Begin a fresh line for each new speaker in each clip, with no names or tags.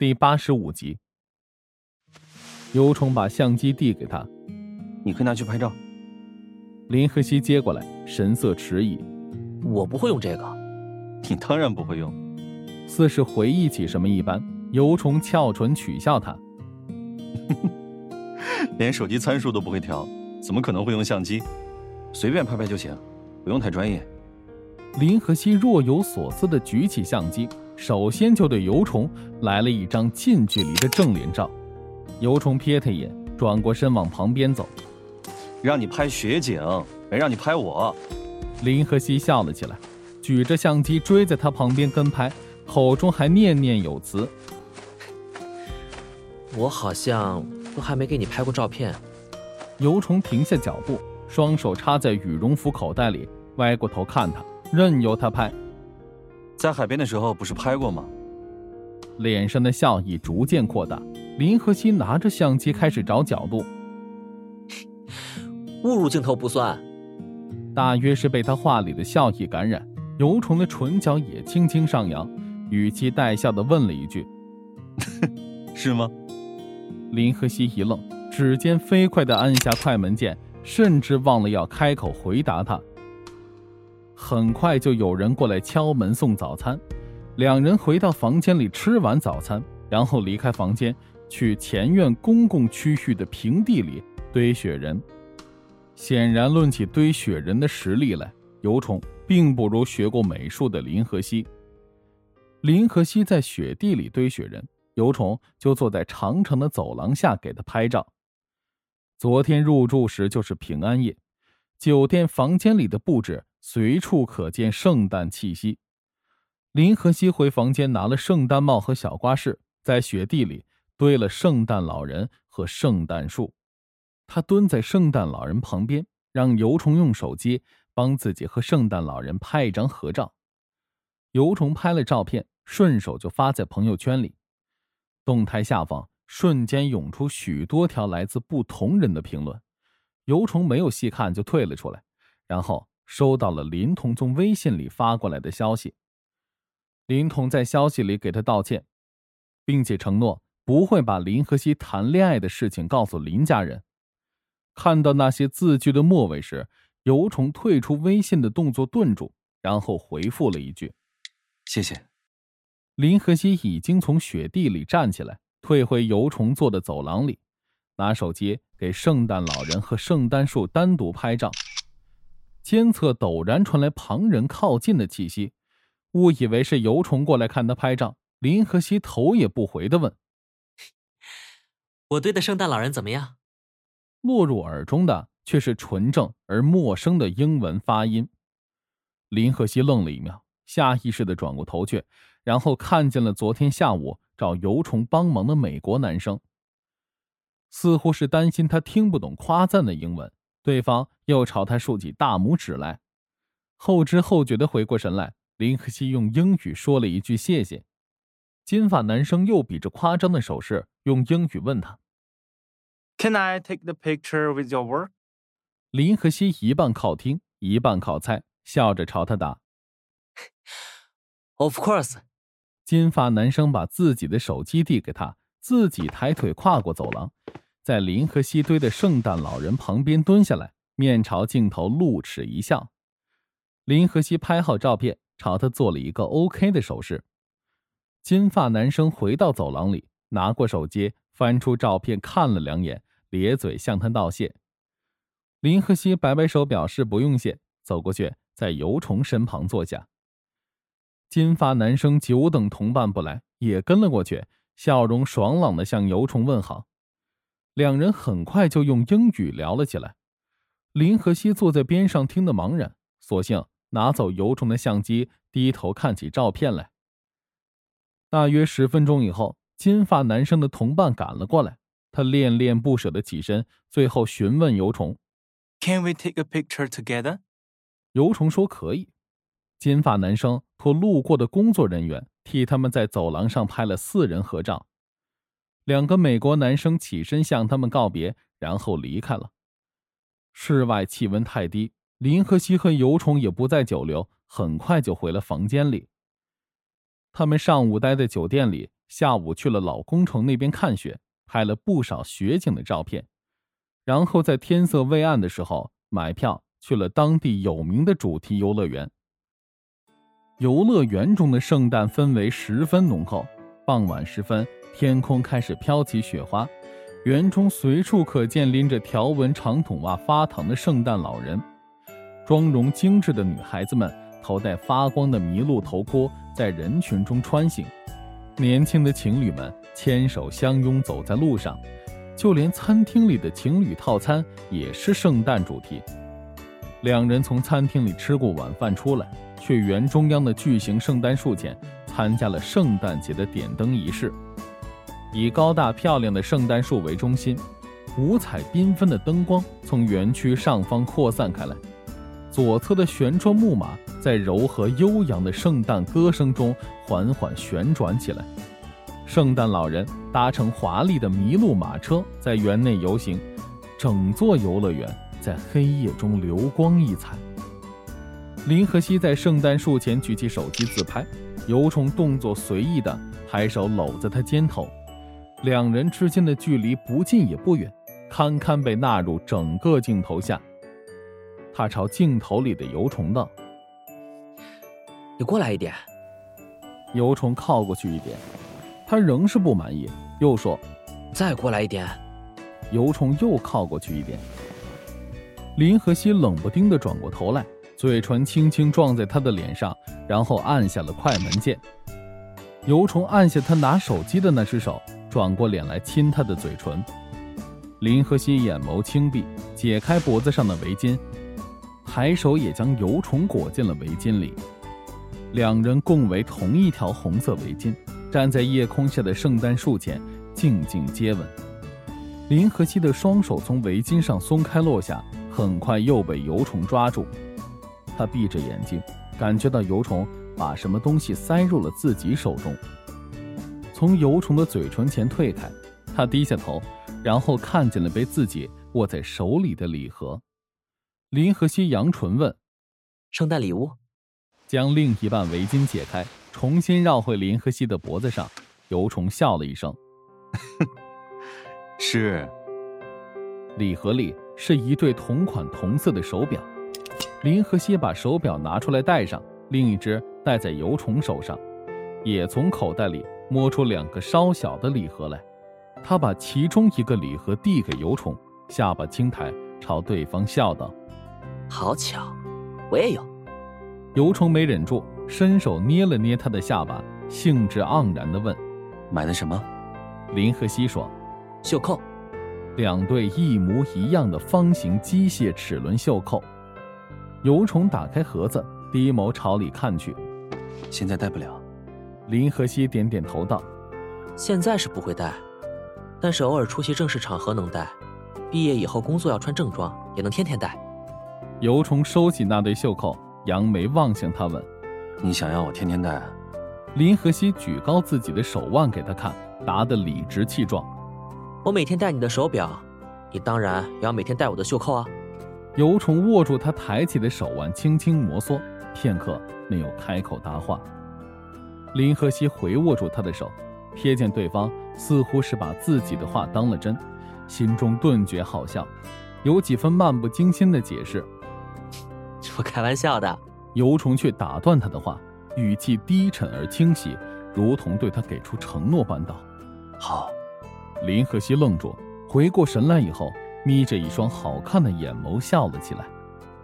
第八十五集。尤虫把相机递给他，
你可以拿去拍照。
林和熙接过来，神色迟疑。
我不会用这个。
你当然不会用。
似是回忆起什么一般，尤虫翘唇取笑他。
连手机参数都不会调，怎么可能会用相机？随便拍拍就行，不用太专业。
林和熙若有所思的举起相机，首先就对尤虫来了一张近距离的正脸照。尤虫瞥他一眼，转过身往旁边走。
让你拍雪景，没让你拍我。
林和熙笑了起来，举着相机追在他旁边跟拍，口中还念念有词：“
我好像都还没给你拍过照片。”
尤虫停下脚步，双手插在羽绒服口袋里，歪过头看他，任由他拍。
在海边的时候不是拍过吗？
脸上的笑意逐渐扩大。林和熙拿着相机开始找角度。
误入镜头不算，
大约是被他话里的笑意感染，尤虫的唇角也轻轻上扬，语气带笑的问了一句：“
是吗？”
林和熙一愣，指尖飞快的按下快门键，甚至忘了要开口回答他。很快就有人过来敲门送早餐，两人回到房间里吃完早餐，然后离开房间，去前院公共区域的平地里堆雪人。显然，论起堆雪人的实力来，尤虫并不如学过美术的林和熙。林和熙在雪地里堆雪人，尤虫就坐在长长的走廊下给他拍照。昨天入住时就是平安夜，酒店房间里的布置随处可见圣诞气息。林和熙回房间拿了圣诞帽和小挂饰，在雪地里堆了圣诞老人和圣诞树。他蹲在圣诞老人旁边，让尤虫用手机帮自己和圣诞老人拍一张合照。尤虫拍了照片，顺手就发在朋友圈里。动态下方瞬间涌出许多条来自不同人的评论。尤虫没有细看就退了出来，然后收到了林童从微信里发过来的消息。林童在消息里给他道歉，并且承诺不会把林和熙谈恋爱的事情告诉林家人。看到那些字句的末尾时，尤虫退出微信的动作顿住，然后回复了一句：“
谢谢。”
林和熙已经从雪地里站起来，退回尤虫坐的走廊里，拿手机给圣诞老人和圣诞树单独拍照。监测陡然传来旁人靠近的气息，误以为是尤虫过来看他拍照。林和熙头也不回的问：“
我堆的圣诞老人怎么样？”
落入耳中的却是纯正而陌生的英文发音。林和熙愣了一秒，下意识的转过头去，然后看见了昨天下午找尤虫帮忙的美国男生。似乎是担心他听不懂夸赞的英文，对方又朝他竖起大拇指来。后知后觉的回过神来，林可熙用英语说了一句谢谢。金发男生又比着夸张的手势，用英语问他。
Can I take the picture with your work？
林和熙一半靠听，一半靠猜，笑着朝他答
：“Of course。”
金发男生把自己的手机递给他，自己抬腿跨过走廊，在林和西堆的圣诞老人旁边蹲下来，面朝镜头露齿一笑。林和西拍好照片，朝他做了一个 OK 的手势。金发男生回到走廊里，拿过手机，翻出照片看了两眼。咧嘴向他道谢，林和西摆摆手表示不用谢，走过去在尤虫身旁坐下。金发男生久等同伴不来，也跟了过去，笑容爽朗的向尤虫问好。两人很快就用英语聊了起来。林和熙坐在边上听得茫然，索性拿走尤虫的相机，低头看起照片来。大约十分钟以后，金发男生的同伴赶了过来。他恋恋不舍的起身，最后询问尤虫
：“Can we take a picture together？”
尤虫说：“可以。”金发男生托路过的工作人员替他们在走廊上拍了四人合照。两个美国男生起身向他们告别，然后离开了。室外气温太低，林和西和尤虫也不再久留，很快就回了房间里。他们上午待在酒店里，下午去了老工程那边看雪，拍了不少雪景的照片，然后在天色未暗的时候买票去了当地有名的主题游乐园。游乐园中的圣诞氛围十分浓厚。傍晚时分，天空开始飘起雪花，园中随处可见拎着条纹长筒袜发糖的圣诞老人。妆容精致的女孩子们头戴发光的麋鹿头箍，在人群中穿行。年轻的情侣们牵手相拥走在路上，就连餐厅里的情侣套餐也是圣诞主题。两人从餐厅里吃过晚饭出来。去园中央的巨型圣诞树前，参加了圣诞节的点灯仪式。以高大漂亮的圣诞树为中心，五彩缤纷的灯光从园区上方扩散开来。左侧的旋转木马在柔和悠扬的圣诞歌声中缓缓旋转起来。圣诞老人搭乘华丽的麋鹿马车在园内游行，整座游乐园在黑夜中流光溢彩。林和熙在圣诞树前举起手机自拍，尤虫动作随意的抬手搂在他肩头，两人之间的距离不近也不远，堪堪被纳入整个镜头下。他朝镜头里的尤虫道：“
你过来一点。”
尤虫靠过去一点，他仍是不满意，又说：“
再过来一点。”
尤虫又靠过去一点。林和熙冷不丁的转过头来。嘴唇轻轻撞在他的脸上，然后按下了快门键。尤虫按下他拿手机的那只手，转过脸来亲他的嘴唇。林和熙眼眸轻闭，解开脖子上的围巾，抬手也将油虫裹进了围巾里。两人共围同一条红色围巾，站在夜空下的圣诞树前，静静接吻。林和熙的双手从围巾上松开落下，很快又被油虫抓住。他闭着眼睛，感觉到油虫把什么东西塞入了自己手中。从油虫的嘴唇前退开，他低下头，然后看见了被自己握在手里的礼盒。林和熙扬唇问：“
圣诞礼物？”
将另一半围巾解开，重新绕回林和熙的脖子上。油虫笑了一声：“
是。”
礼盒里是一对同款同色的手表。林和熙把手表拿出来戴上，另一只戴在油虫手上，也从口袋里摸出两个稍小的礼盒来。他把其中一个礼盒递给尤虫，下巴轻抬，朝对方笑道：“
好巧，我也有。”
尤虫没忍住，伸手捏了捏他的下巴，兴致盎然地问：“
买的什么？”
林和熙说：“
袖扣，
两对一模一样的方形机械齿轮袖扣。”尤虫打开盒子，低眸朝里看去。
现在戴不了。
林和熙点点头道：“
现在是不会戴，但是偶尔出席正式场合能戴。毕业以后工作要穿正装，也能天天戴。”
尤虫收起那对袖扣，扬眉望向他问：“
你想要我天天戴？”
林和熙举高自己的手腕给他看，答得理直气壮：“
我每天戴你的手表，你当然也要每天戴我的袖扣啊。”
尤虫握住他抬起的手腕，轻轻摩挲，片刻没有开口答话。林和熙回握住他的手，瞥见对方似乎是把自己的话当了真，心中顿觉好笑，有几分漫不经心的解释：“
我开玩笑的。”
尤虫却打断他的话，语气低沉而清晰，如同对他给出承诺般道：“
好。”
林和熙愣住，回过神来以后。眯着一双好看的眼眸笑了起来，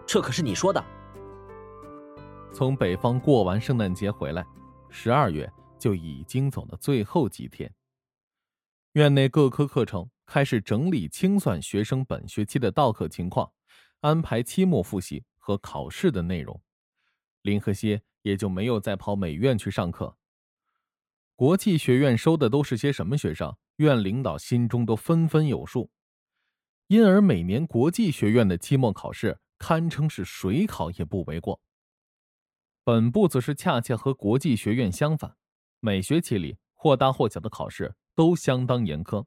这可是你说的。
从北方过完圣诞节回来，十二月就已经走了最后几天。院内各科课程开始整理清算学生本学期的到课情况，安排期末复习和考试的内容。林和歇也就没有再跑美院去上课。国际学院收的都是些什么学生？院领导心中都纷纷有数。因而，每年国际学院的期末考试堪称是水考也不为过。本部则是恰恰和国际学院相反，每学期里或大或小的考试都相当严苛。